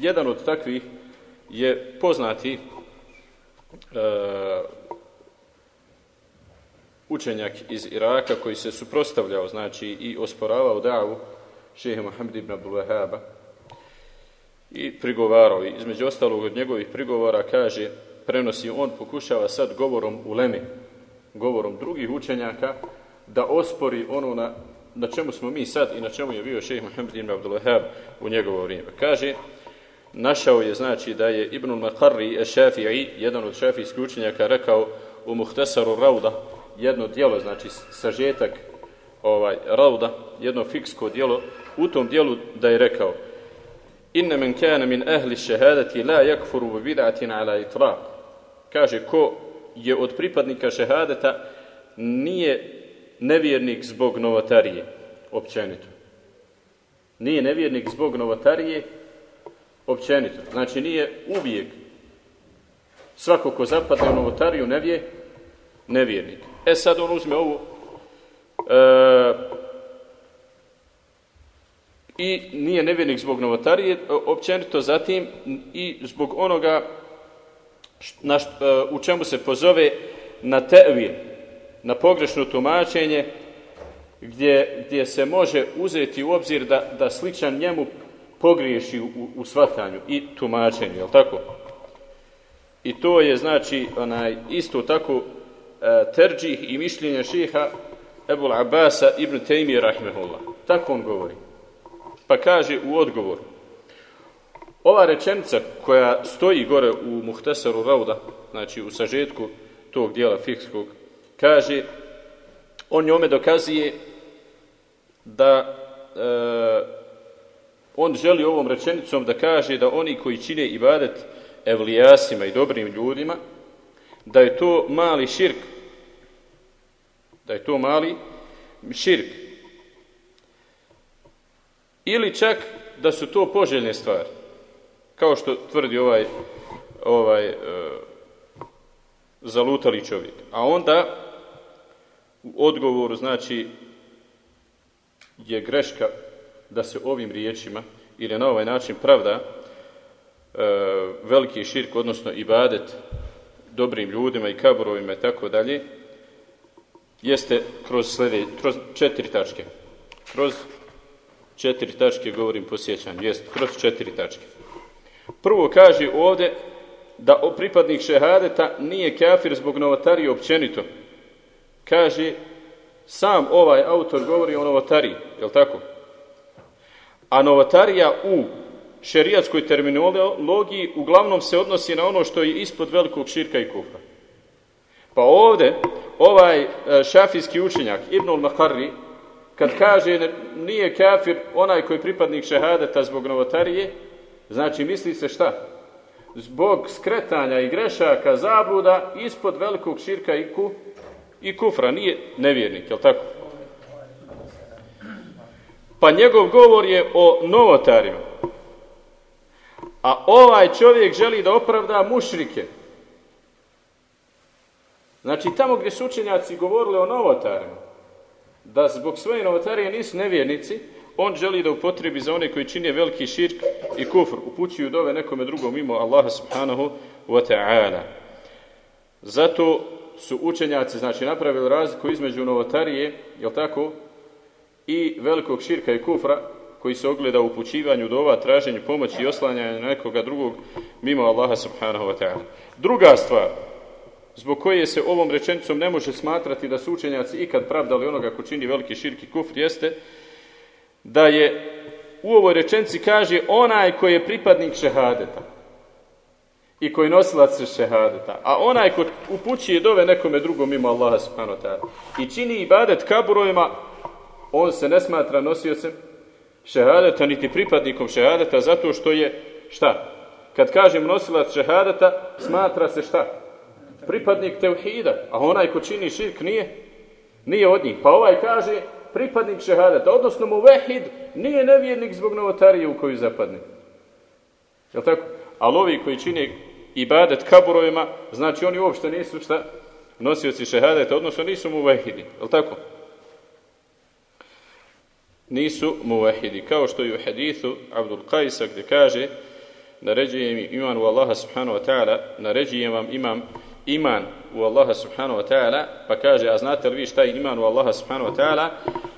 jedan od takvih je poznati e, učenjak iz Iraka koji se suprostavljao, znači i osporavao davu šehe Mohamed ibn Abdul Wahaba i prigovarao. I između ostalog od njegovih prigovora kaže, prenosi, on pokušava sad govorom u Lemi, govorom drugih učenjaka, da ospori ono na, na čemu smo mi sad i na čemu je bio šehe Mohamed ibn Abdul Wahab u njegovo vrijeme. Kaže, našao je znači da je Ibn Makarri Šafii, jedan od šafijskih učenjaka, rekao u Muhtesaru Rauda, jedno dijelo, znači sažetak ovaj, Rauda, jedno fiksko dijelo, u tom dijelu da je rekao Inne men kana min ahli šehadati la yakfuru bi bid'atin ala itraq. Kaže, ko je od pripadnika šehadeta nije nevjernik zbog novotarije, općenito. Nije nevjernik zbog novotarije, općenito. Znači nije uvijek svako ko zapadne u novotariju nevje, nevjernik. E sad on uzme ovu e, i nije nevjernik zbog novotarije, općenito zatim i zbog onoga na, e, u čemu se pozove na tevir, na pogrešno tumačenje, gdje, gdje se može uzeti u obzir da, da sličan njemu pogriješi u, u svatanju i tumačenju, jel tako? I to je znači onaj isto tako e, terđih i mišljenja šiha Ebul Abasa ibn Taymi rahimehullah. Tako on govori. Pa kaže u odgovoru ova rečenica koja stoji gore u Muhtesaru Rauda, znači u sažetku tog dijela fikskog, kaže, on njome dokazuje da e, on želi ovom rečenicom da kaže da oni koji čine ibadet evlijasima i dobrim ljudima, da je to mali širk. Da je to mali širk. Ili čak da su to poželjne stvari. Kao što tvrdi ovaj, ovaj e, zalutali čovjek. A onda u odgovoru znači je greška da se ovim riječima ili na ovaj način pravda e, veliki širk, odnosno ibadet dobrim ljudima i kaburovima i tako dalje, jeste kroz, slede, kroz četiri tačke. Kroz četiri tačke govorim po sjećanju, jest kroz četiri tačke. Prvo kaže ovdje da pripadnik šehadeta nije kafir zbog novotarije općenito. Kaže, sam ovaj autor govori o novotariji, je tako? A novotarija u šerijatskoj terminologiji uglavnom se odnosi na ono što je ispod velikog širka i kufra. Pa ovdje ovaj e, šafijski učenjak Ibnul Makarri kad kaže nije kafir onaj koji je pripadnik šehadeta zbog novotarije, znači misli se šta? Zbog skretanja i grešaka, zabluda ispod velikog širka i, i kufra. Nije nevjernik, jel tako? Pa njegov govor je o novotarima. A ovaj čovjek želi da opravda mušrike. Znači tamo gdje su učenjaci govorili o novotarima, da zbog svoje novotarije nisu nevjernici, on želi da upotrebi za one koji čine veliki širk i kufr, upućuju dove nekome drugom mimo Allaha subhanahu wa ta'ala. Zato su učenjaci znači napravili razliku između novotarije, jel tako, i velikog širka i kufra koji se ogleda u upućivanju dova, traženju pomoći i oslanjanju nekoga drugog mimo Allaha subhanahu wa ta'ala. Druga stvar, zbog koje se ovom rečenicom ne može smatrati da su učenjaci ikad pravdali onoga ko čini veliki širki kufr, jeste da je u ovoj rečenici kaže onaj koji je pripadnik šehadeta i koji nosilac šehadeta, a onaj ko upućuje dove nekome drugom mimo Allaha subhanahu wa ta'ala i čini ibadet kaburovima on se ne smatra nosiocem šehadeta, niti pripadnikom šehadeta, zato što je, šta? Kad kažem nosilac šehadeta, smatra se šta? Pripadnik tevhida, a onaj ko čini širk nije, nije od njih. Pa ovaj kaže pripadnik šehadeta, odnosno mu vehid nije nevjernik zbog novotarije u koju zapadne. Jel tako? Ali ovi koji čine ibadet kaburovima, znači oni uopšte nisu šta? Nosioci šehadeta, odnosno nisu mu vehidi. Jel tako? Nisu muvahidi. Kao što je u hadithu Abdul Qajsa gdje kaže naređujem iman u Allaha subhanahu wa ta'ala, naređujem vam imam iman u Allaha subhanahu wa ta'ala, pa kaže, a znate li vi šta je iman u Allaha subhanahu wa ta'ala?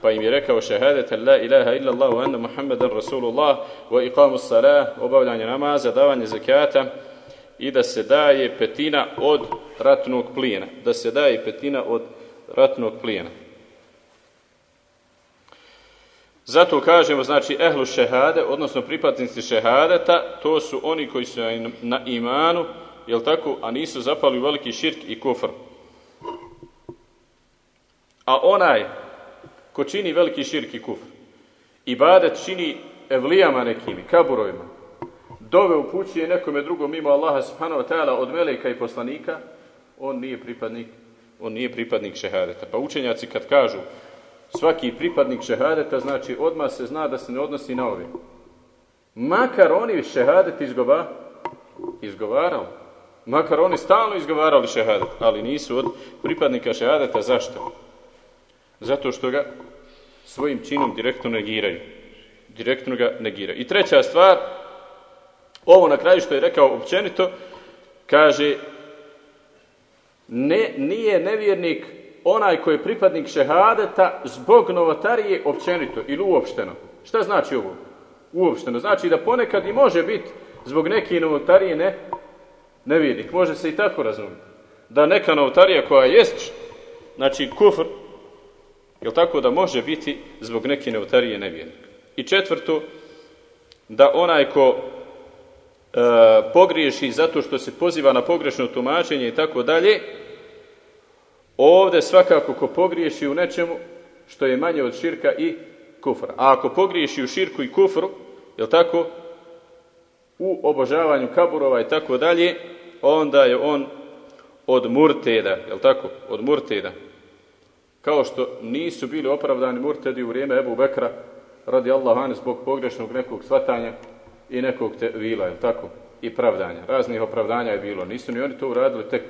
Pa im je rekao šehadet la ilaha illa Allah wa anna Muhammadan Rasulullah wa iqamu salah, obavljanje namaza, davanje zakata i da se daje petina od ratnog plijena. Da se daje petina od ratnog plijena. Zato kažemo, znači, ehlu šehade, odnosno pripadnici šehadeta, to su oni koji su na imanu, jel tako, a nisu zapali u veliki širk i kufr. A onaj ko čini veliki širk i kufr, i badet čini evlijama nekimi, kaburovima, dove upućuje nekome drugom mimo Allaha subhanahu wa ta'ala od meleka i poslanika, on nije pripadnik, on nije pripadnik šehadeta. Pa učenjaci kad kažu svaki pripadnik šehadeta, znači odmah se zna da se ne odnosi na ove. Makar oni šehadet izgova, izgovarali. Makar oni stalno izgovarali šehadet, ali nisu od pripadnika šehadeta. Zašto? Zato što ga svojim činom direktno negiraju. Direktno ga negiraju. I treća stvar, ovo na kraju što je rekao općenito, kaže ne, nije nevjernik onaj koji je pripadnik šehadeta zbog novotarije općenito ili uopšteno. Šta znači ovo? Uopšteno. Znači da ponekad i može biti zbog neke novotarije ne, nevjernik. Može se i tako razumjeti. Da neka novotarija koja jest, znači kufr, jel tako da može biti zbog neke novotarije nevjernik. I četvrto, da onaj ko e, pogriješi zato što se poziva na pogrešno tumačenje i tako dalje, Ovdje svakako ko pogriješi u nečemu što je manje od širka i kufra. A ako pogriješi u širku i kufru, jel tako, u obožavanju kaburova i tako dalje, onda je on od murteda, jel tako, od murteda. Kao što nisu bili opravdani murtedi u vrijeme Ebu Bekra, radi Allah zbog pogrešnog nekog svatanja i nekog te, vila, jel tako, i pravdanja. Raznih opravdanja je bilo. Nisu ni oni to uradili tek,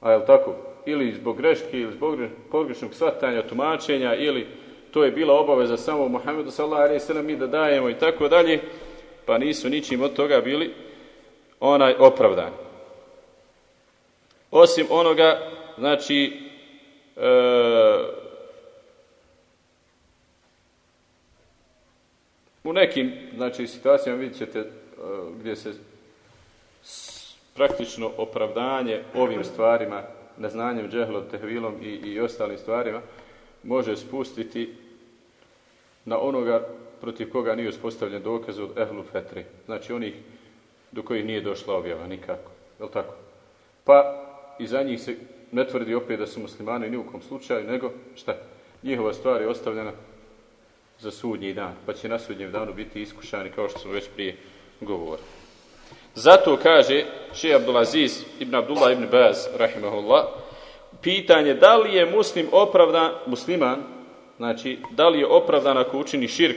a jel tako, ili zbog greške ili zbog pogrešnog shvatanja, tumačenja ili to je bila obaveza samo Muhammedu sallallahu alejhi ve mi da dajemo i tako dalje, pa nisu ničim od toga bili onaj opravdan. Osim onoga, znači, e, u nekim znači, situacijama vidjet ćete e, gdje se praktično opravdanje ovim stvarima neznanjem, džehlom, tehvilom i, i ostalim stvarima, može spustiti na onoga protiv koga nije uspostavljen dokaz od ehlu fetri. Znači onih do kojih nije došla objava nikako. Je tako? Pa i za njih se ne tvrdi opet da su muslimani ni u kom slučaju, nego šta? Njihova stvar je ostavljena za sudnji dan, pa će na sudnjem danu biti iskušani kao što smo već prije govorili. Zato kaže še Abdulaziz ibn Abdullah ibn Baz, rahimahullah, pitanje da li je muslim opravdan, musliman, znači da li je opravdan ako učini širk,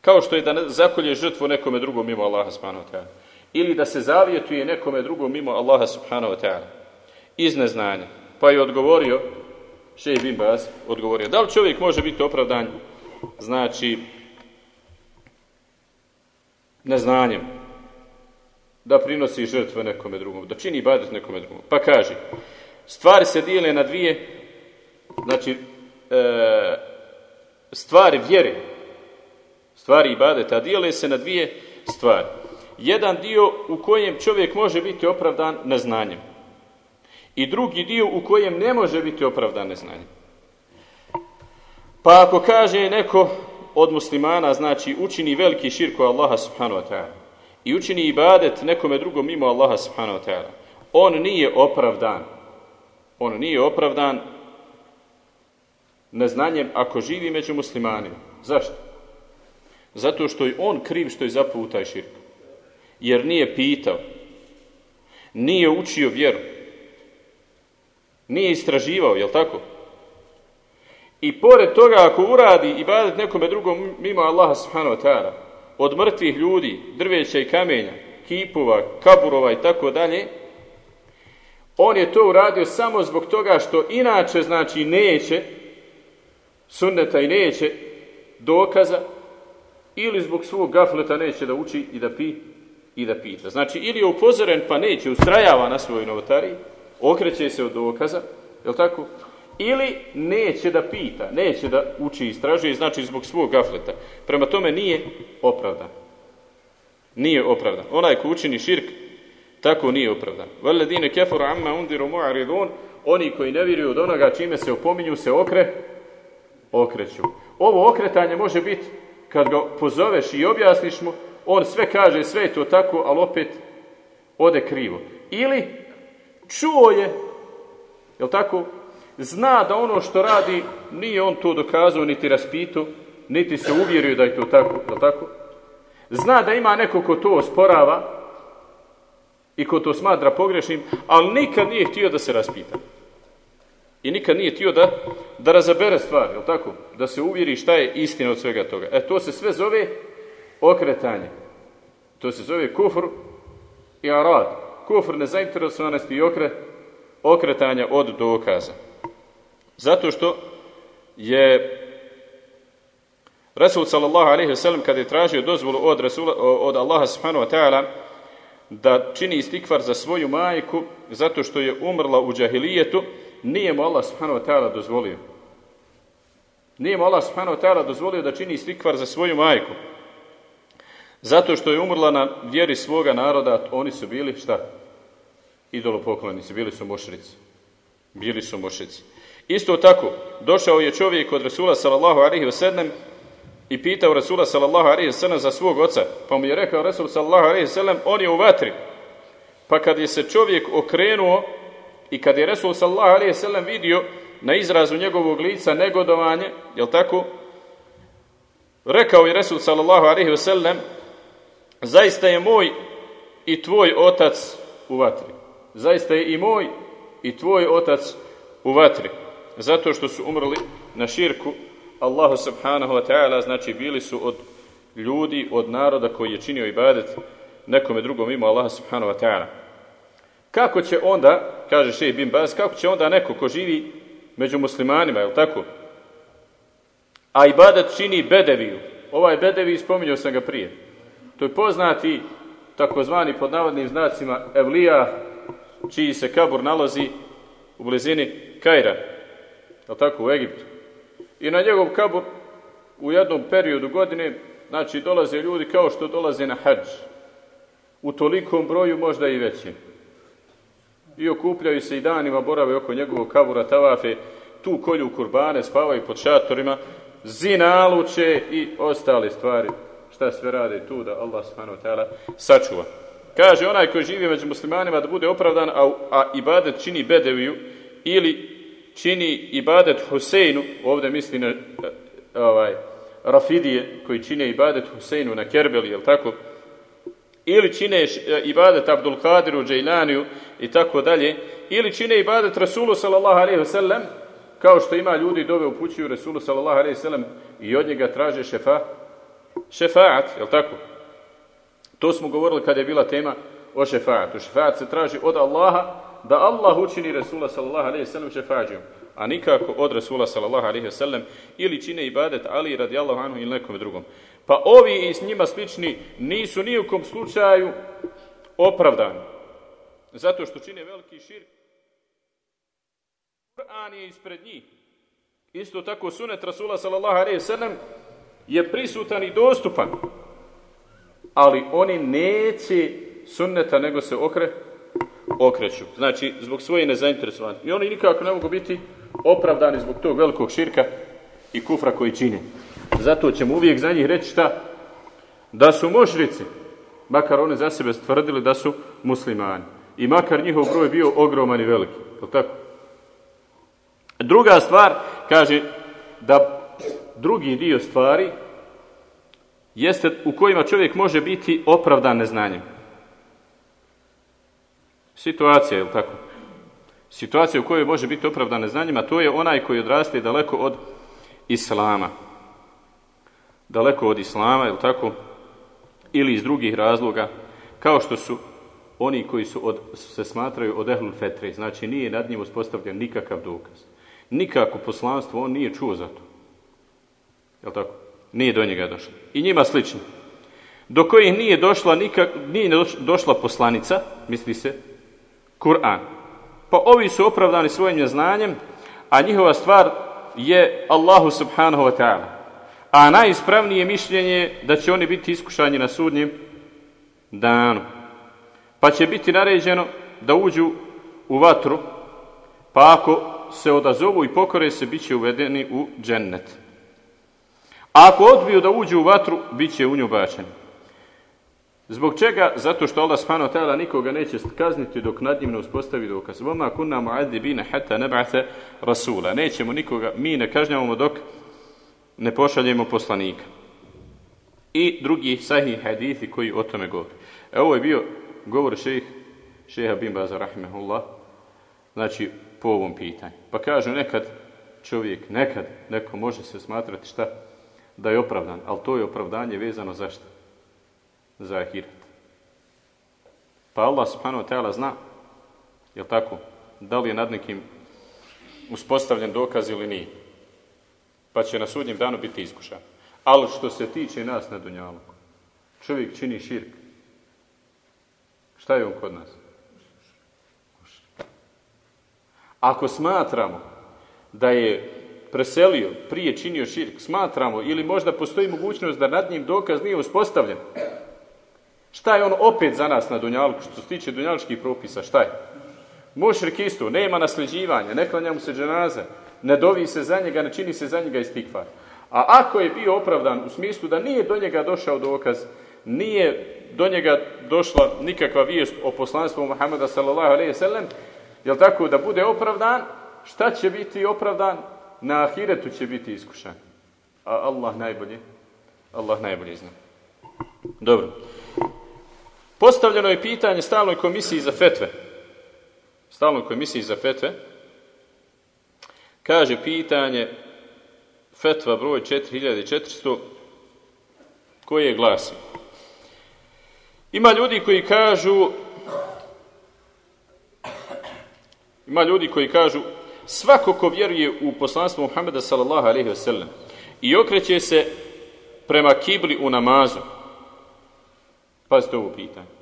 kao što je da zakolje žrtvu nekome drugom mimo Allaha subhanahu wa ta'ala. Ili da se zavjetuje nekome drugom mimo Allaha subhanahu wa ta'ala. Iz neznanja. Pa je odgovorio, še ibn Baz, odgovorio, da li čovjek može biti opravdan, znači, neznanjem, da prinosi žrtve nekome drugom, da čini ibadet nekome drugom. Pa kaže, stvari se dijele na dvije, znači, e, stvari vjere, stvari ibadeta, dijele se na dvije stvari. Jedan dio u kojem čovjek može biti opravdan neznanjem. I drugi dio u kojem ne može biti opravdan neznanjem. Pa ako kaže neko od muslimana, znači učini veliki širko Allaha subhanahu wa ta'ala, i učini ibadet nekome drugom mimo Allaha subhanahu wa ta'ala, on nije opravdan. On nije opravdan neznanjem ako živi među muslimanima. Zašto? Zato što je on kriv što je zapao u taj širk. Jer nije pitao, nije učio vjeru, nije istraživao, jel tako? I pored toga ako uradi ibadet nekome drugom mimo Allaha subhanahu wa ta'ala, od mrtvih ljudi, drveća i kamenja, kipova, kaburova i tako dalje, on je to uradio samo zbog toga što inače znači neće sunneta i neće dokaza ili zbog svog gafleta neće da uči i da pi i da pita. Znači, ili je upozoren pa neće, ustrajava na svojoj novotariji, okreće se od dokaza, je tako? Ili neće da pita, neće da uči i istražuje, znači zbog svog gafleta. Prema tome nije opravdan. Nije opravdan. Onaj ko učini širk, tako nije opravdan. Valedine keforu amma undiru mu'aridun, oni koji ne vjeruju od onoga čime se opominju, se okre, okreću. Ovo okretanje može biti kad ga pozoveš i objasniš mu, on sve kaže, sve je to tako, ali opet ode krivo. Ili čuo je, jel tako, zna da ono što radi nije on to dokazao niti raspitu, niti se uvjerio da je to tako, jel tako? Zna da ima neko ko to osporava i ko to smatra pogrešnim, ali nikad nije htio da se raspita. I nikad nije htio da, da razabere stvar, jel tako? Da se uvjeri šta je istina od svega toga. E to se sve zove okretanje. To se zove kufr i arad. Kufr nezainteresovanosti i okre, okretanja od dokaza. Zato što je Rasul sallallahu alaihi ve sellem kada je tražio dozvolu od, Rasula, od Allaha subhanahu wa ta'ala da čini istikvar za svoju majku zato što je umrla u džahilijetu, nije mu Allah subhanahu wa ta'ala dozvolio. Nije mu Allah subhanahu wa ta'ala dozvolio da čini istikvar za svoju majku. Zato što je umrla na vjeri svoga naroda, oni su bili šta? Idolopoklonici, bili su mošrici. Bili su mošrici. Isto tako, došao je čovjek od Rasula sallallahu alaihi wa sallam i pitao Rasula sallallahu alaihi wa sallam za svog oca. Pa mu je rekao Rasul sallallahu alaihi wa sallam, on je u vatri. Pa kad je se čovjek okrenuo i kad je Rasul sallallahu alaihi wa sallam vidio na izrazu njegovog lica negodovanje, jel tako? Rekao je Rasul sallallahu alaihi wa sallam, zaista je moj i tvoj otac u vatri. Zaista je i moj i tvoj otac u vatri. Zato što su umrli na širku Allahu subhanahu wa ta'ala, znači bili su od ljudi, od naroda koji je činio ibadet nekome drugom mimo Allaha subhanahu wa ta'ala. Kako će onda, kaže šej bin Baz, kako će onda neko ko živi među muslimanima, je tako? A ibadet čini bedeviju. Ovaj bedevi, spominjao sam ga prije. To je poznati, takozvani pod navodnim znacima, evlija, čiji se kabur nalazi u blizini Kajra, je tako, u Egiptu. I na njegov kabur u jednom periodu godine, znači, dolaze ljudi kao što dolaze na hađ. U tolikom broju, možda i većim. I okupljaju se i danima, borave oko njegovog kabura, tavafe, tu kolju kurbane, spavaju pod šatorima, zinaluče i ostale stvari. Šta sve rade tu da Allah ta'ala sačuva. Kaže onaj koji živi među muslimanima da bude opravdan, a, a ibadet čini bedeviju ili čini ibadet Huseinu, ovdje misli na ovaj, Rafidije koji čine ibadet Huseinu na Kerbeli, jel tako? Ili čine ibadet Abdul Kadiru, Džajlaniju i tako dalje. Ili čine ibadet Rasulu sallallahu alaihi wasallam, kao što ima ljudi dove upućuju Rasulu sallallahu alaihi wasallam i od njega traže šefa, šefaat, jel tako? To smo govorili kada je bila tema o šefaatu. Šefaat se traži od Allaha da Allah učini Resula sallallahu alaihi sallam šefađijom, a nikako od Resula sallallahu alaihi sallam ili čine ibadet Ali radijallahu anhu ili nekom drugom. Pa ovi i s njima slični nisu ni u kom slučaju opravdani. Zato što čine veliki šir. Kur'an je ispred njih. Isto tako sunet Rasula sallallahu alaihi sallam je prisutan i dostupan. Ali oni neće sunneta nego se okre, okreću. Znači, zbog svoje nezainteresovanosti. I oni nikako ne mogu biti opravdani zbog tog velikog širka i kufra koji čine. Zato ćemo uvijek za njih reći šta? Da su mošrici, makar oni za sebe stvrdili da su muslimani. I makar njihov broj bio ogroman i veliki. Je tako? Druga stvar, kaže, da drugi dio stvari jeste u kojima čovjek može biti opravdan neznanjem. Situacija, je tako? Situacija u kojoj može biti opravdan neznanjima, to je onaj koji odraste daleko od Islama. Daleko od Islama, je tako? Ili iz drugih razloga, kao što su oni koji su od, se smatraju od ehlul fetre, znači nije nad njim uspostavljen nikakav dokaz. Nikako poslanstvo on nije čuo za to. Je tako? nije do njega došla. I njima slično. Do kojih nije došla, nikak, nije došla poslanica, misli se, Kur'an. Pa ovi su opravdani svojim neznanjem, a njihova stvar je Allahu subhanahu wa ta'ala. A najispravnije mišljenje je da će oni biti iskušani na sudnjem danu. Pa će biti naređeno da uđu u vatru, pa ako se odazovu i pokore se, bit će uvedeni u džennet. A ako odbiju da uđu u vatru, bit će u nju bačeni. Zbog čega? Zato što Allah subhanahu ta'ala nikoga neće kazniti dok nad njim ne uspostavi dokaz. Voma kunna mu'adibina hatta neba'te rasula. Nećemo nikoga, mi ne kažnjavamo dok ne pošaljemo poslanika. I drugi sahih hadithi koji o tome govori. E, ovo je bio govor šejh, šeha bin Baza rahimahullah, znači po ovom pitanju. Pa kažu nekad čovjek, nekad neko može se smatrati šta? Da je opravdan, ali to je opravdanje vezano za šta? Za. Pa Allah subhanahu wa ta'ala zna, jel tako, da li je nad nekim uspostavljen dokaz ili nije. Pa će na sudnjem danu biti iskušan. Ali što se tiče nas na Dunjalu, čovjek čini širk. Šta je on kod nas? Ako smatramo da je preselio, prije činio širk, smatramo ili možda postoji mogućnost da nad njim dokaz nije uspostavljen, šta je on opet za nas na Dunjalku, što se tiče dunjaličkih propisa, šta je? Mušrik isto, nema nasljeđivanja, ne klanja mu se dženaza, ne dovi se za njega, ne čini se za njega istikvar. A ako je bio opravdan u smislu da nije do njega došao dokaz, nije do njega došla nikakva vijest o poslanstvu Muhammeda sallallahu alaihi sallam, jel tako, da bude opravdan, šta će biti opravdan? Na ahiretu će biti iskušan. A Allah najbolje, Allah najbolje zna. Dobro. Postavljeno je pitanje stalnoj komisiji za fetve. Stalnoj komisiji za fetve. Kaže pitanje fetva broj 4400 koje glasi. Ima ljudi koji kažu ima ljudi koji kažu svako ko vjeruje u poslanstvo Muhammeda sallallahu alaihi wasallam i okreće se prema kibli u namazu. Pazite ovo pitanje.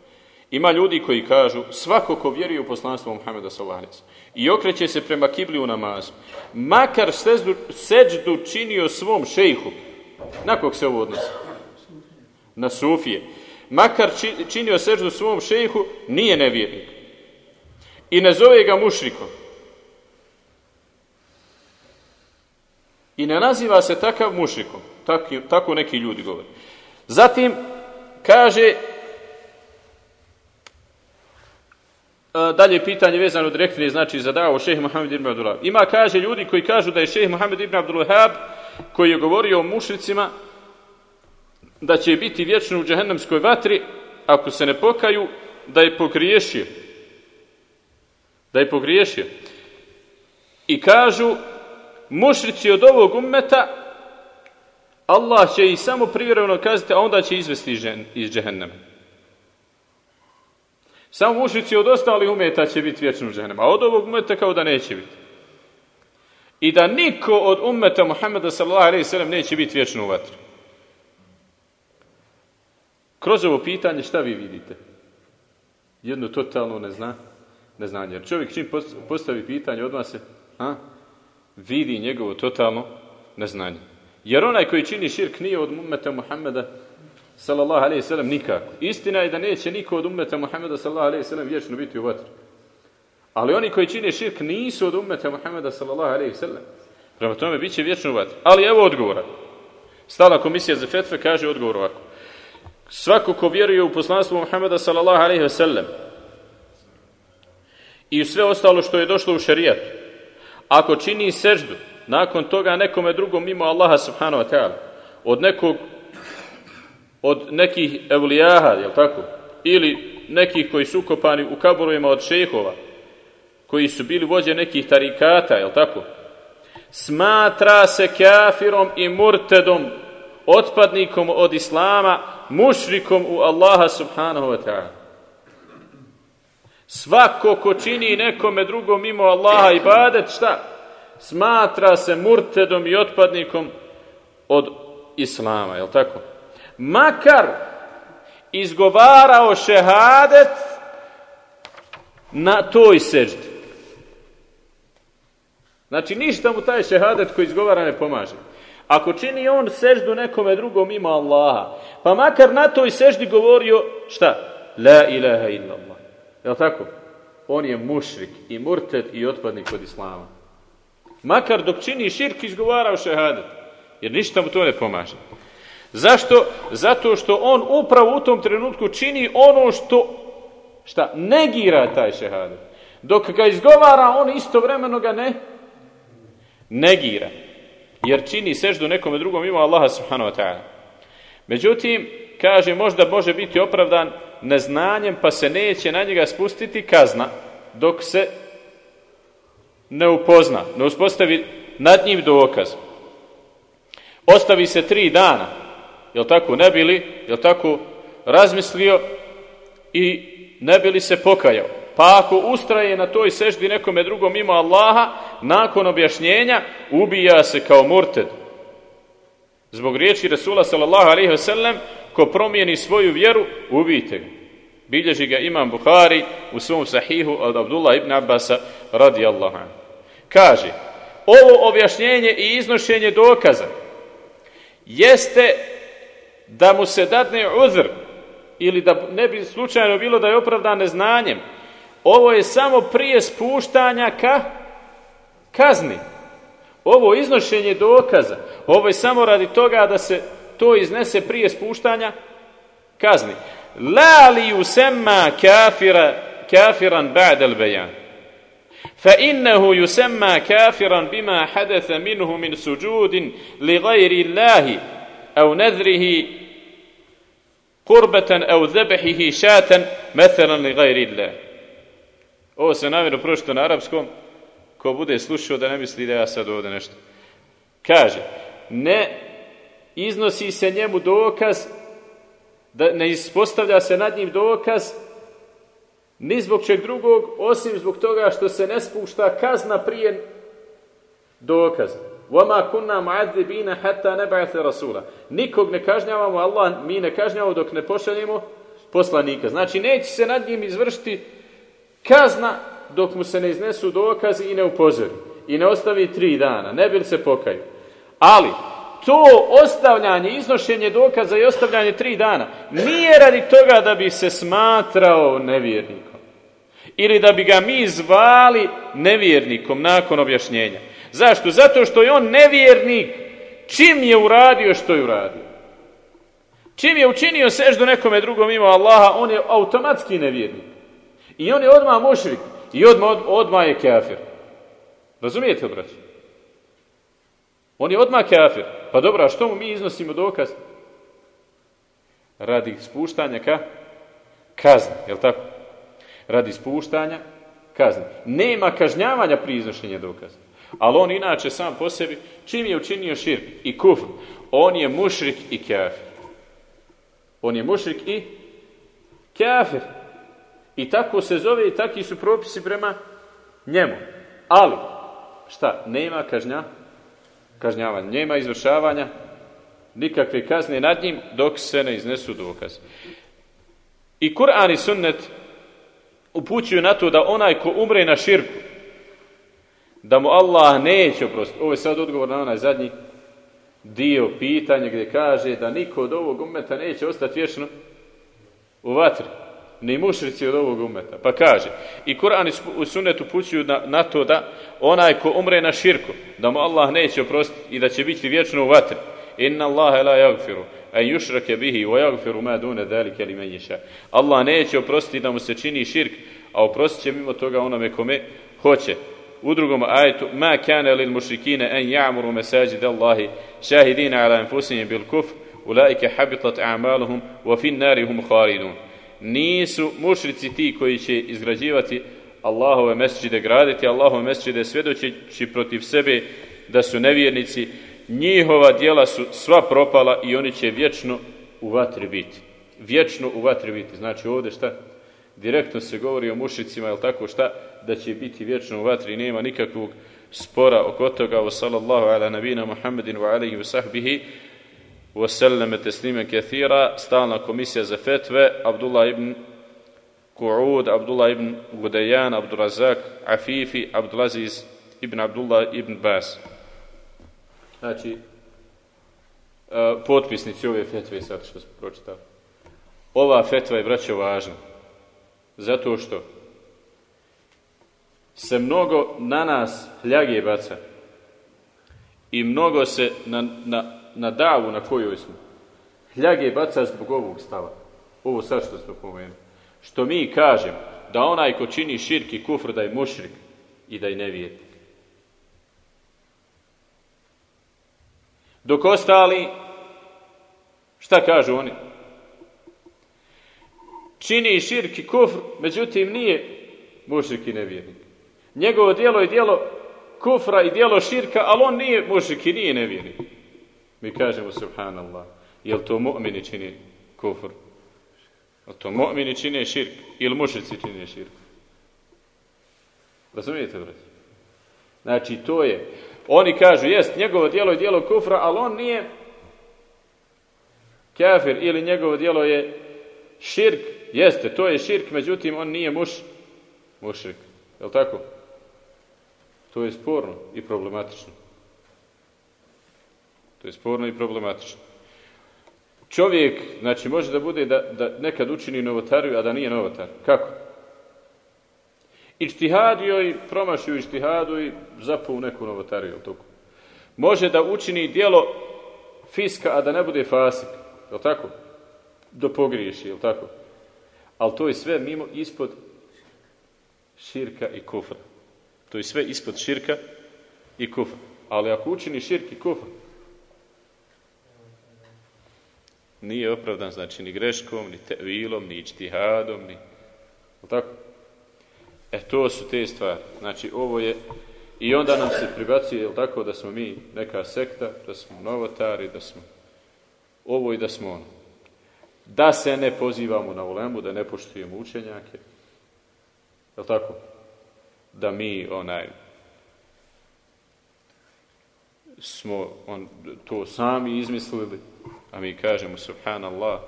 Ima ljudi koji kažu svako ko vjeruje u poslanstvo Muhammeda sallallahu i okreće se prema kibli u namazu, makar seždu, seđdu činio svom šejhu. Na kog se ovo odnosi? Na sufije makar činio seždu svom šejhu, nije nevjernik. I ne zove ga mušrikom. I ne naziva se takav mušrikom. Tako, tako neki ljudi govore. Zatim, kaže, dalje pitanje vezano direktnije, znači za davu šeha Muhammed ibn Abdullah. Ima, kaže, ljudi koji kažu da je šeha Muhammed ibn Abdullah koji je govorio o mušricima, da će biti vječno u džehennemskoj vatri ako se ne pokaju da je pogriješio. Da je pogriješio. I kažu mušrici od ovog ummeta Allah će ih samo privremeno kazati, a onda će izvesti iz džehennema. Samo mušrici od ostalih umeta će biti vječno u a od ovog umeta kao da neće biti. I da niko od ummeta Muhammeda sallam neće biti vječno u vatri. Kroz ovo pitanje šta vi vidite? Jedno totalno nezna, neznanje. Jer čovjek čim postavi pitanje odmah se a, vidi njegovo totalno neznanje. Jer onaj koji čini širk nije od ummeta Muhammeda sallallahu alaihi sallam nikako. Istina je da neće niko od ummeta Muhammeda sallallahu alaihi sallam vječno biti u vatru. Ali oni koji čine širk nisu od ummeta Muhammeda sallallahu alaihi sallam. Prema tome bit će vječno u vatru. Ali evo odgovora. Stala komisija za fetve kaže odgovor ovako. Svako ko vjeruje u poslanstvo Muhammeda sallallahu alaihi ve sellem i sve ostalo što je došlo u šerijatu, ako čini seždu, nakon toga nekome drugom mimo Allaha subhanahu wa ta'ala, od nekog od nekih evlijaha, jel tako? Ili nekih koji su ukopani u kaburovima od šehova, koji su bili vođe nekih tarikata, jel tako? Smatra se kafirom i murtedom, otpadnikom od Islama, mušrikom u Allaha subhanahu wa ta'ala. Svako ko čini nekome drugom mimo Allaha i badet, šta? Smatra se murtedom i otpadnikom od Islama, jel tako? Makar izgovarao šehadet na toj seždi. Znači ništa mu taj šehadet koji izgovara ne pomaže. Ako čini on seždu nekome drugom ima Allaha, pa makar na toj seždi govorio šta? La ilaha illallah. Je tako? On je mušrik i murted i otpadnik od Islama. Makar dok čini širk izgovarao šehadet. Jer ništa mu to ne pomaže. Zašto? Zato što on upravo u tom trenutku čini ono što šta negira taj šehadet. Dok ga izgovara, on istovremeno ga ne negira. Jer čini seždu nekome drugom ima Allaha subhanahu wa ta'ala. Međutim, kaže, možda može biti opravdan neznanjem, pa se neće na njega spustiti kazna, dok se ne upozna, ne uspostavi nad njim dokaz. Ostavi se tri dana, jel tako, ne bili, jel tako, razmislio i ne bili se pokajao. Pa ako ustraje na toj seždi nekome drugom mimo Allaha, nakon objašnjenja ubija se kao murted. Zbog riječi Rasula sallallahu alaihi wasallam, ko promijeni svoju vjeru, ubijte ga. Bilježi ga imam Buhari u svom sahihu od Abdullah ibn Abbasa radijallahu anhu. Kaže, ovo objašnjenje i iznošenje dokaza jeste da mu se dadne uzr ili da ne bi slučajno bilo da je opravdan neznanjem. Ovo je samo prije spuštanja ka kazni. Ovo iznošenje dokaza, ovo je samo radi toga da se to iznese prije spuštanja kazni. La li yusamma kafira kafiran ba'da al-bayan. Fa innahu yusamma kafiran bima hadatha minhu min sujudin li ghayri Allahi aw nadrihi kurbeten au zebehihi šaten meselan li gajri Ovo se namjerno prošlo na arapskom, ko bude slušao da ne misli da ja sad ovdje nešto. Kaže, ne iznosi se njemu dokaz, da ne ispostavlja se nad njim dokaz ni zbog čeg drugog, osim zbog toga što se ne spušta kazna prije dokaza. وَمَا كُنَّا مُعَذِّبِينَ حَتَّى نَبَعَثَ rasula. Nikog ne kažnjavamo, Allah mi ne kažnjavamo dok ne pošaljemo poslanika. Znači, neće se nad njim izvršiti kazna dok mu se ne iznesu dokazi i ne upozori. I ne ostavi tri dana, ne bi se pokaju. Ali, to ostavljanje, iznošenje dokaza i ostavljanje tri dana nije radi toga da bi se smatrao nevjernikom. Ili da bi ga mi zvali nevjernikom nakon objašnjenja. Zašto? Zato što je on nevjernik čim je uradio što je uradio. Čim je učinio seždu nekome drugom ima Allaha, on je automatski nevjernik. I on je odmah mušrik. I odmah, odmah je kafir. Razumijete, braći? On je odmah kafir. Pa dobro, a što mu mi iznosimo dokaz? Radi spuštanja ka? Kazne, jel tako? Radi spuštanja kazne. Nema kažnjavanja pri iznošenju dokaza. Ali on inače sam po sebi, čim je učinio širk i kufr, on je mušrik i kafir. On je mušrik i kafir. I tako se zove i takvi su propisi prema njemu. Ali, šta? Nema kažnja, kažnjavanja, nema izvršavanja, nikakve kazne nad njim dok se ne iznesu dokaz. I Kur'an i sunnet upućuju na to da onaj ko umre na širku, da mu Allah neće oprostiti. Ovo je sad odgovor na onaj zadnji dio pitanja gdje kaže da niko od ovog umeta neće ostati vječno u vatri ni mušrici od ovog umeta. Pa kaže, i Kur'an i Sunnet upućuju na, na, to da onaj ko umre na širku, da mu Allah neće oprostiti i da će biti vječno u vatri. Inna Allahe la jagfiru, a yušrake bihi, wa jagfiru ma dune dhalike li men Allah neće oprostiti da mu se čini širk, a oprostit će mimo toga onome kome hoće. U drugom ajetu, ma kane lil mušrikine en ja'muru mesajid Allahi, šahidina ala anfusihim bil kufr, ulaike habitat a'maluhum, wa fin narihum kharidun nisu mušrici ti koji će izgrađivati Allahove mesčide, graditi Allahove mesčide, svjedočeći protiv sebe da su nevjernici, njihova djela su sva propala i oni će vječno u vatri biti. Vječno u vatri biti. Znači ovdje šta? direktno se govori o mušicima, jel tako šta, da će biti vječno u vatri, nema nikakvog spora oko toga, wa sallallahu ala nabina Muhammedin wa alihi wa sahbihi, wa sallame kathira, stalna komisija za fetve, Abdullah ibn Ku'ud, Abdullah ibn Gudajan, Abdurazak, Afifi, Abdulaziz ibn Abdullah ibn Bas. Znači, e, potpisnici ove fetve sad što smo pročitali. Ova fetva je, braćo, važna. Zato što se mnogo na nas hljage baca i mnogo se na, na, na davu na kojoj smo hljage baca zbog ovog stava. Ovo sad što smo pomenuli. Što mi kažemo da onaj ko čini širk i kufr da je mušrik i da je nevjetnik. Dok ostali, šta kažu oni? Čini i kufr, međutim nije mušrik i nevjernik. Njegovo dijelo je dijelo kufra i dijelo širka, ali on nije mušrik i nije nevjernik. Mi kažemo subhanallah, jel to mu'mini čini kufr? Jel to mu'mini čine širk ili mušrici čine širk? Razumijete, brać? Znači, to je, oni kažu, jest, njegovo dijelo je dijelo kufra, ali on nije kafir ili njegovo dijelo je širk, jeste, to je širk, međutim, on nije muš, mušrik. Je tako? To je sporno i problematično. To je sporno i problematično. Čovjek, znači, može da bude da, da nekad učini novotariju, a da nije novotar. Kako? Ičtihadio i promašio ištihadu i zapao u neku novotariju. Toku. Može da učini dijelo fiska, a da ne bude fasik. Je tako? Do pogriješi, je tako? Ali to je sve mimo ispod širka i kufra. To je sve ispod širka i kufra. Ali ako učini širk i kufra, nije opravdan, znači ni greškom, ni tevilom, ni ičtihadom, ni... Tako? E, to su te stvari. Znači, ovo je... I onda nam se pribacuje, jel tako, da smo mi neka sekta, da smo novotari, da smo ovo i da smo ono. Da se ne pozivamo na ulemu, da ne poštujemo učenjake. Jel tako? Da mi, onaj, smo on, to sami izmislili, a mi kažemo subhanallah.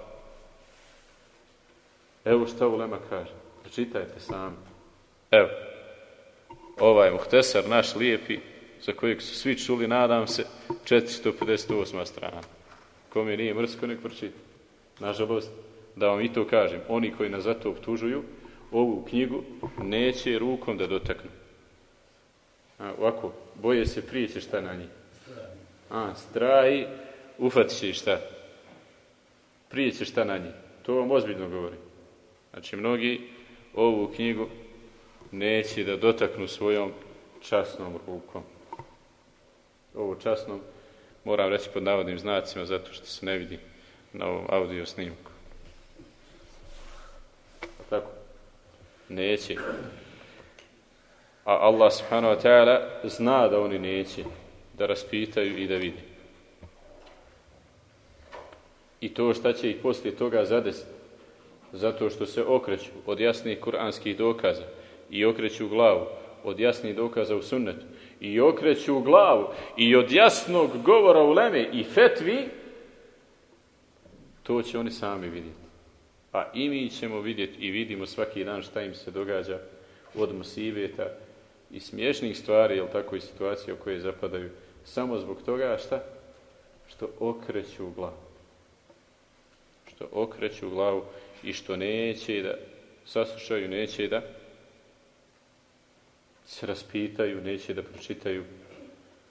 Evo šta ulema kaže. Pročitajte sami. Evo. Ovaj muhtesar naš lijepi, za kojeg su svi čuli, nadam se, 458. strana. Kome nije mrsko, nek pročita. Nažalost, da vam i to kažem, oni koji nas zato optužuju, ovu knjigu neće rukom da dotaknu. A, ovako, boje se prije šta na njih. A, straji, ufatit će šta. Prije će šta na njih. To vam ozbiljno govori. Znači, mnogi ovu knjigu neće da dotaknu svojom časnom rukom. Ovo časnom moram reći pod navodnim znacima zato što se ne vidi na ovom audio snimku. Tako? Neće. A Allah subhanahu wa ta'ala zna da oni neće da raspitaju i da vidi. I to šta će ih poslije toga zadesiti, zato što se okreću od jasnih kuranskih dokaza i okreću glavu od jasnih dokaza u sunnetu i okreću glavu i od jasnog govora u leme i fetvi, to će oni sami vidjeti. A i mi ćemo vidjeti i vidimo svaki dan šta im se događa od musibeta i smiješnih stvari, jel tako i situacije u koje zapadaju, samo zbog toga šta? Što okreću glavu. Što okreću glavu i što neće da saslušaju, neće da se raspitaju, neće da pročitaju.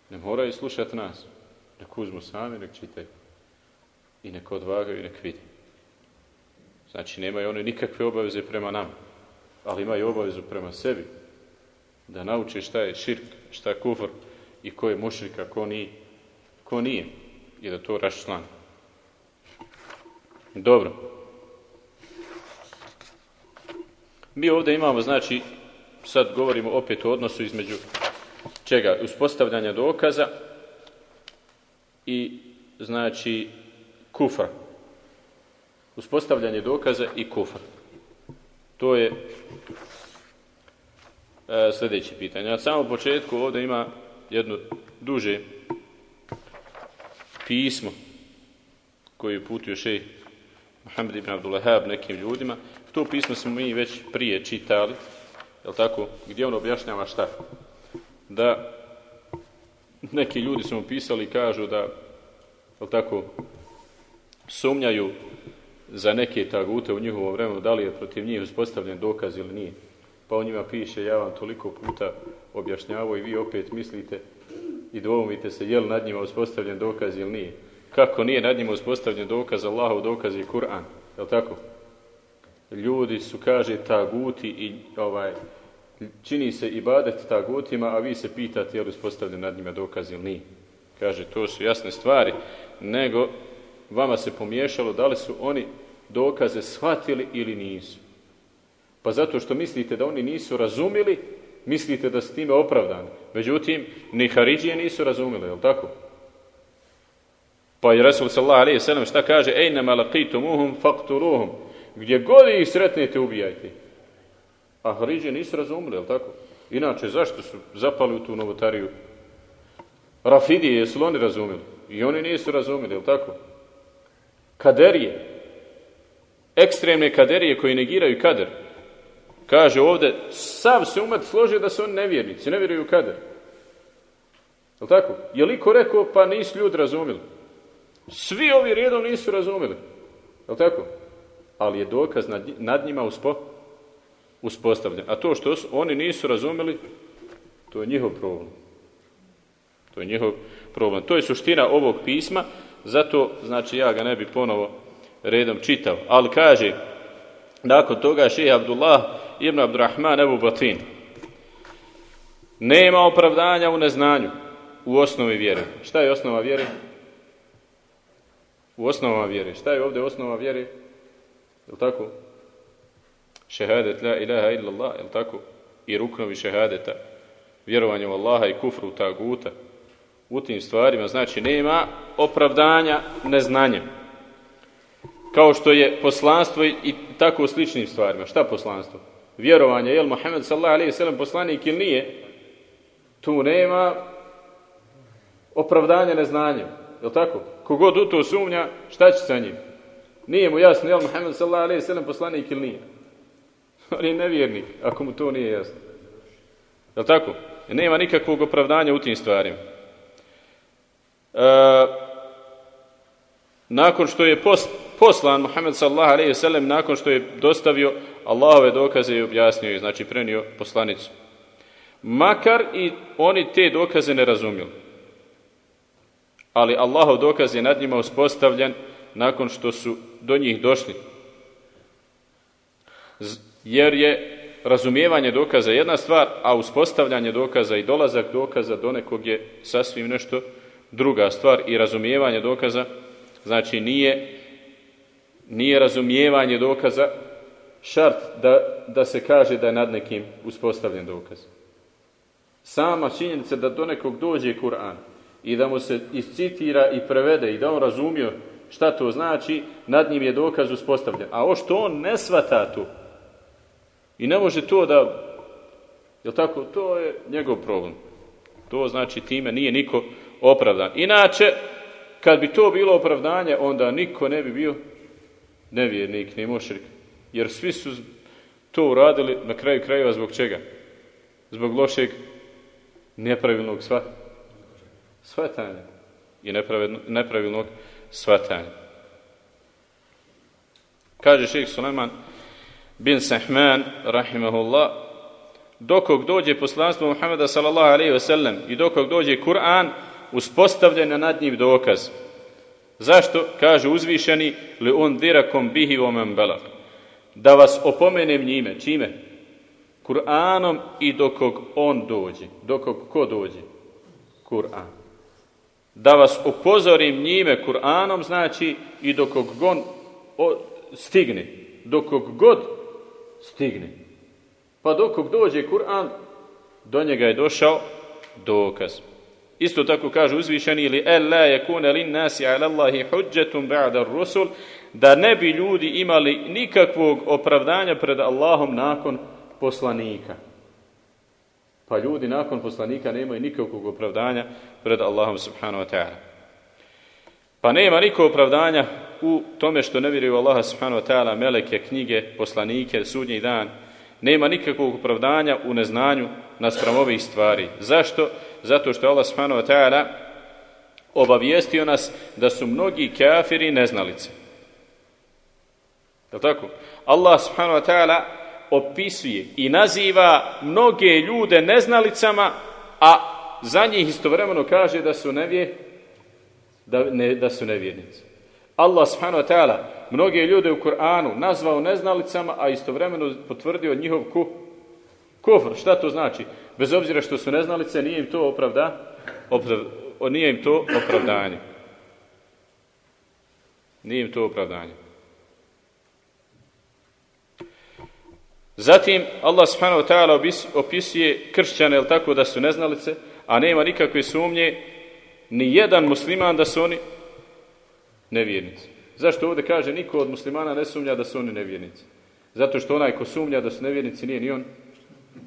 Ne moraju slušati nas. Nek uzmu sami, nek čitaju. I nek odvagaju, nek vidi. Znači, nemaju one nikakve obaveze prema nam, ali imaju obavezu prema sebi. Da nauče šta je širk, šta je kufr i ko je mušrika, ko nije. Ko nije. I da to raščlan. Dobro. Mi ovdje imamo, znači, sad govorimo opet o odnosu između čega? Uspostavljanja dokaza i znači kufra. Uspostavljanje dokaza i kufra. To je e, sljedeće pitanje. Na samom početku ovdje ima jedno duže pismo koji je putio šej Muhammed ibn Abdullahab nekim ljudima. To pismo smo mi već prije čitali, jel tako, gdje on objašnjava šta? Da neki ljudi su mu pisali i kažu da, jel tako, sumnjaju za neke tagute u njihovom vremenu, da li je protiv njih uspostavljen dokaz ili nije. Pa on njima piše, ja vam toliko puta objašnjavao i vi opet mislite i dvomite se je li nad njima uspostavljen dokaz ili nije. Kako nije nad njima uspostavljen dokaz, Allahov dokaz je Kur'an. Je tako? Ljudi su, kaže, taguti i ovaj, čini se i badet tagutima, a vi se pitate je li uspostavljen nad njima dokaz ili nije. Kaže, to su jasne stvari, nego vama se pomiješalo da li su oni dokaze shvatili ili nisu. Pa zato što mislite da oni nisu razumili, mislite da su time opravdani. Međutim, ni Haridžije nisu razumili, je tako? Pa je Rasul sallallahu alaihi sallam šta kaže? Ejnama laqitumuhum faqtuluhum. Gdje god ih sretnete, ubijajte. A Haridžije nisu razumili, je tako? Inače, zašto su zapali u tu novotariju? Rafidije, jesu li oni razumili? I oni nisu razumili, je tako? Kaderije. Ekstremne kaderije koji negiraju kader. Kaže ovdje, sav se umet složi da su oni nevjernici, ne vjeruju u kader. Je tako? Je li ko rekao, pa nisu ljudi razumili? Svi ovi redom nisu razumili. Je tako? Ali je dokaz nad, njima uspo, uspostavljen. A to što su, oni nisu razumeli, to je njihov problem. To je njihov problem. To je suština ovog pisma, zato, znači, ja ga ne bi ponovo redom čitao. Ali kaže, nakon toga šeha Abdullah ibn Abdurrahman Ebu Batin. Nema opravdanja u neznanju u osnovi vjere. Šta je osnova vjere? U osnovama vjere. Šta je ovdje osnova vjere? Je li tako? Šehadet la ilaha illallah, je li tako? I ruknovi šehadeta. Vjerovanje u Allaha i kufru taguta. U tim stvarima, znači, nema opravdanja neznanjem. Kao što je poslanstvo i tako u sličnim stvarima. Šta poslanstvo? Vjerovanje, je li Muhammed sallallahu alaihi sallam poslanik ili nije? Tu nema opravdanja neznanjem. Je li tako? Kogod u to sumnja, šta će sa njim? Nije mu jasno, je li Muhammed sallallahu alaihi sallam poslanik ili nije? On je nevjernik, ako mu to nije jasno. Je li tako? Nema nikakvog opravdanja u tim stvarima. E, nakon što je poslan Muhammed sallallahu alejhi ve sellem nakon što je dostavio Allahove dokaze i objasnio ih, znači prenio poslanicu. Makar i oni te dokaze ne razumjeli. Ali Allahov dokaz je nad njima uspostavljen nakon što su do njih došli. Jer je razumijevanje dokaza jedna stvar, a uspostavljanje dokaza i dolazak dokaza do nekog je sasvim nešto druga stvar i razumijevanje dokaza znači nije nije razumijevanje dokaza šart da, da se kaže da je nad nekim uspostavljen dokaz. Sama činjenica da do nekog dođe Kur'an i da mu se iscitira i prevede i da on razumio šta to znači, nad njim je dokaz uspostavljen. A o što on ne svata tu i ne može to da, jel tako, to je njegov problem. To znači time nije niko opravdan. Inače, kad bi to bilo opravdanje, onda niko ne bi bio nevjernik, ni mošrik. Jer svi su to uradili na kraju krajeva zbog čega? Zbog lošeg nepravilnog sva, svatanja i nepravilnog svatanja. Kaže šeik Suleman bin Sahman, rahimahullah, dokog dođe poslanstvo Muhammeda sallallahu alaihi ve sellem i dokog dođe Kur'an, uspostavljen na nad njim dokaz. Zašto? Kaže uzvišeni li on dirakom bihi omen belak. Da vas opomenem njime. Čime? Kur'anom i dokog on dođe. Dokog ko dođe? Kur'an. Da vas upozorim njime Kur'anom znači i dokog gon stigne. Dokog god stigne. Pa dokog dođe Kur'an, do njega je došao dokaz. Isto tako kaže uzvišeni ili la yakuna lin nasi ala Allahi hujjatun ba'da ar-rusul da ne bi ljudi imali nikakvog opravdanja pred Allahom nakon poslanika. Pa ljudi nakon poslanika nemaju nikakvog opravdanja pred Allahom subhanahu wa ta'ala. Pa nema nikog opravdanja u tome što ne vjeruju Allaha subhanahu wa ta'ala, meleke, knjige, poslanike, sudnji dan, nema nikakvog opravdanja u neznanju naspram ovih stvari. Zašto? Zato što Allah subhanahu wa ta'ala obavijestio nas da su mnogi kafiri neznalice. Je tako? Allah subhanahu wa ta'ala opisuje i naziva mnoge ljude neznalicama, a za njih istovremeno kaže da su nevje, da, ne, da su nevjernici. Allah subhanahu wa ta'ala mnoge ljude u Kur'anu nazvao neznalicama, a istovremeno potvrdio njihov ku, kufr. Šta to znači? Bez obzira što su neznalice, nije im to opravda, oprav, nije im to opravdanje. Nije im to opravdanje. Zatim Allah subhanahu wa ta'ala opisuje kršćane, jel tako, da su neznalice, a nema nikakve sumnje ni jedan musliman da su oni nevjernici. Zašto ovdje kaže niko od muslimana ne sumnja da su oni nevjernici? Zato što onaj ko sumnja da su nevjernici nije ni on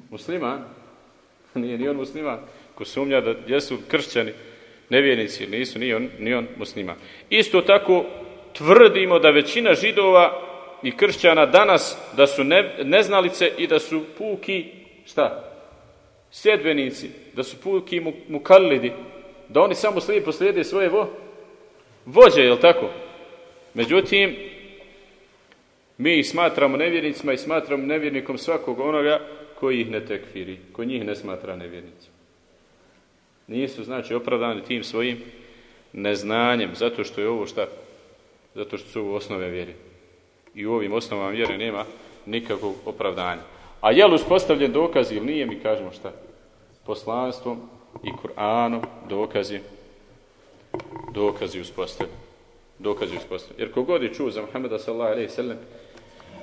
musliman. Nije ni on musliman. Ko sumnja da jesu kršćani nevjernici, nisu ni on, ni on musliman. Isto tako tvrdimo da većina židova i kršćana danas da su ne, neznalice i da su puki, šta? Sjedbenici, da su puki mukallidi, da oni samo slijedi slijede svoje vo, vođe, jel tako? Međutim, mi smatramo nevjernicima i smatramo nevjernikom svakog onoga koji ih ne tekfiri, koji njih ne smatra nevjernicima. Nisu, znači, opravdani tim svojim neznanjem, zato što je ovo šta? Zato što su ovo osnove vjere. I u ovim osnovama vjere nema nikakvog opravdanja. A je li uspostavljen dokaz ili nije, mi kažemo šta? Poslanstvom i Kur'anom dokazi dokazi uspostavljeni. Dokazi uspostavljeni. Jer kogod je čuo za Muhammeda sallallahu alaihi sallam,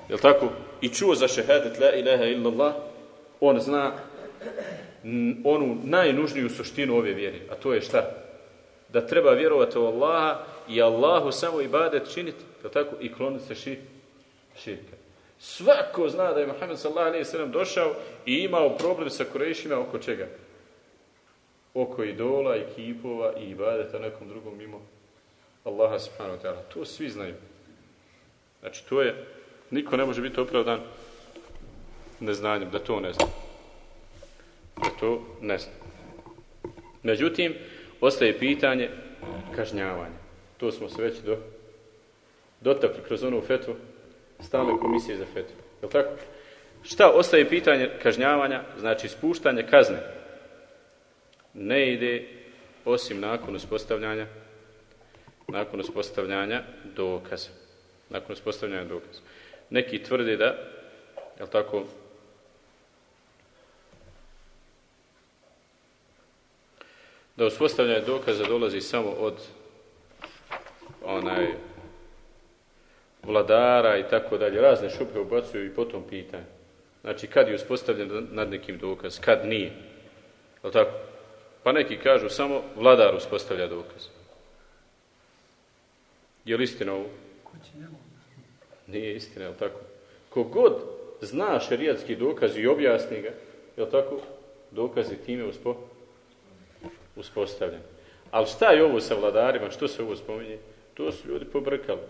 jel tako, i čuo za šehadet la ilaha illallah, on zna onu najnužniju suštinu ove vjere, a to je šta? Da treba vjerovati u Allaha i Allahu samo ibadet činiti, jel tako, i kloniti se ši, širka. Svako zna da je Muhammed sallallahu alaihi sallam došao i imao problem sa Kurešima oko čega? oko idola i kipova i ibadeta nekom drugom mimo Allaha subhanahu wa ta'ala. To svi znaju. Znači, to je, niko ne može biti opravdan neznanjem, da to ne zna. Da to ne zna. Međutim, ostaje pitanje kažnjavanja. To smo se već do, dotakli kroz onu fetvu stalne komisije za fetvu. Je tako? Šta ostaje pitanje kažnjavanja? Znači, spuštanje kazne ne ide osim nakon uspostavljanja nakon uspostavljanja dokaza. Nakon uspostavljanja dokaza. Neki tvrde da, je tako, da uspostavljanje dokaza dolazi samo od onaj vladara i tako dalje. Razne šupe ubacuju i potom pitanje. Znači, kad je uspostavljen nad nekim dokaz, kad nije. Je tako? Pa neki kažu samo vladar uspostavlja dokaz. Je li istina ovo? Nije istina, je li tako? Kogod zna šerijatski dokaz i objasni ga, je li tako? Dokaz time uspo, uspostavljen. Ali šta je ovo sa vladarima? Što se ovo spominje? To su ljudi pobrkali.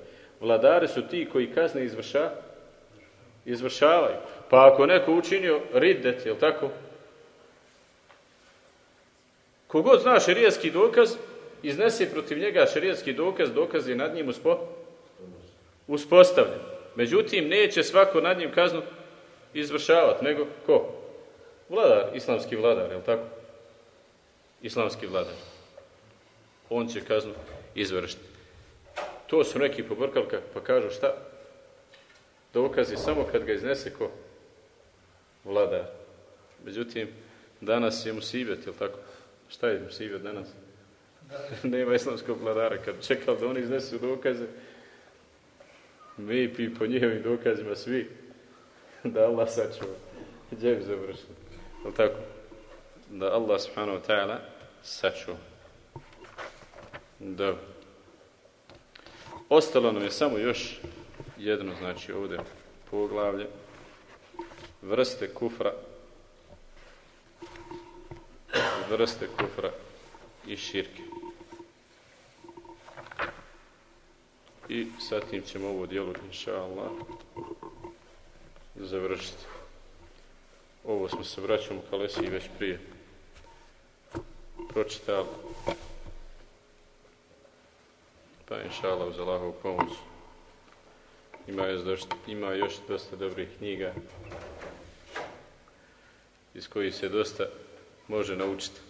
Vladari su ti koji kazne izvrša, izvršavaju. Pa ako neko učinio riddet, je li tako? Kogod zna šerijatski dokaz, iznese protiv njega šerijatski dokaz, dokaz je nad njim uspo, uspostavljen. Međutim, neće svako nad njim kaznu izvršavati, nego ko? Vladar, islamski vladar, je li tako? Islamski vladar. On će kaznu izvršiti. To su neki pobrkalka, pa kažu šta? Dokaz je samo kad ga iznese ko? Vladar. Međutim, danas je mu sibet, je li tako? Šta je musibet danas? Nema islamskog vladara. Kad čekao da oni iznesu dokaze, mi pi po njihovim dokazima svi da Allah sačuva. Gdje bi završili? Je tako? Da Allah subhanahu wa ta'ala sačuva. Da. Ostalo nam je samo još jedno, znači ovdje poglavlje. Vrste kufra vrste kufra i širke. I sa tim ćemo ovo dijelo, inša Allah, završiti. Ovo smo se vraćamo Kalesi već prije pročitali. Pa inša Allah uz Allahovu pomoć. Ima još, dosta, ima još dosta dobrih knjiga iz kojih se dosta može naučiti.